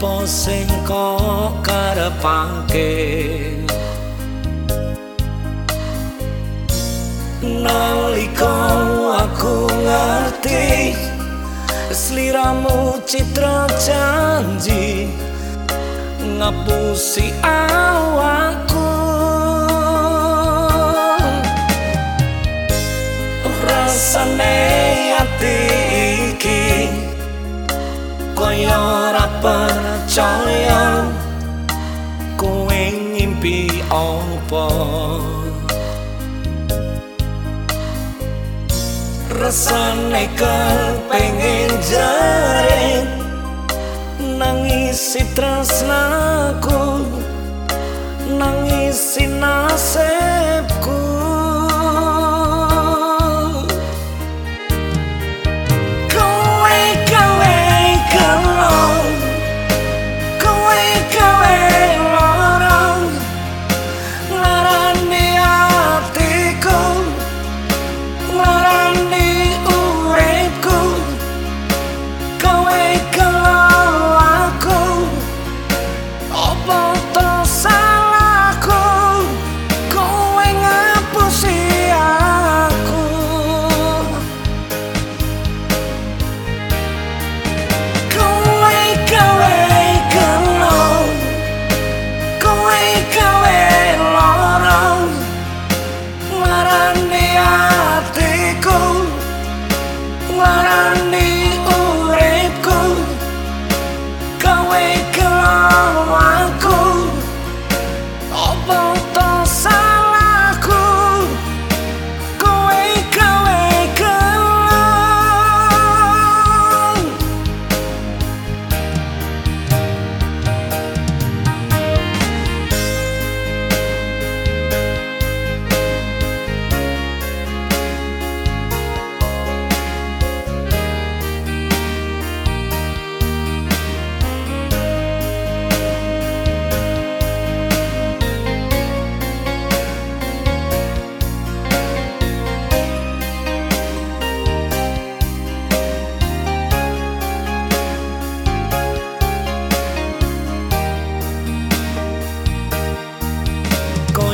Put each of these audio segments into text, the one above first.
apa sing kok karepake? Nalika aku ngerti sliramu citra janji Ngapusi awak percaya Kowe ngimpi apa Rasane pengen jaring Nangisi tresnaku Nangisi nasibku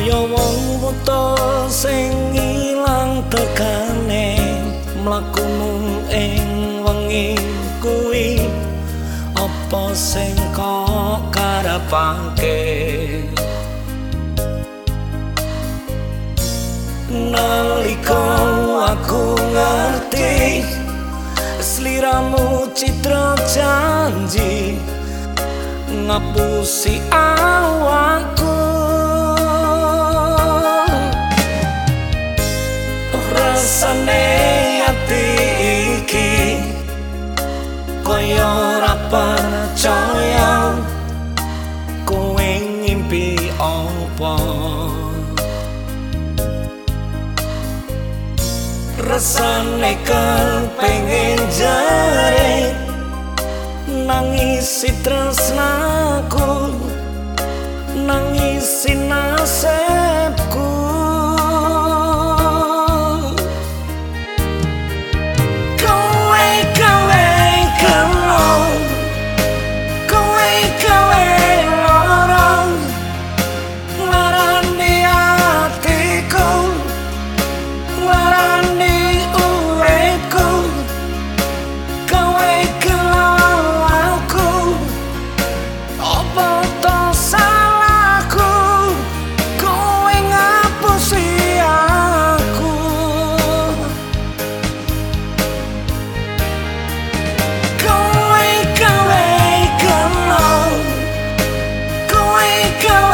Kaya wong buta sing ilang tekane mlakumu ing wengi kuwi. Apa sing kok karepake? Nalika aku ngerti Seliramu citra janji Ngapusi awakku Rasane pengen jaring Nangisi tresnaku Nangisi nasibku Kowe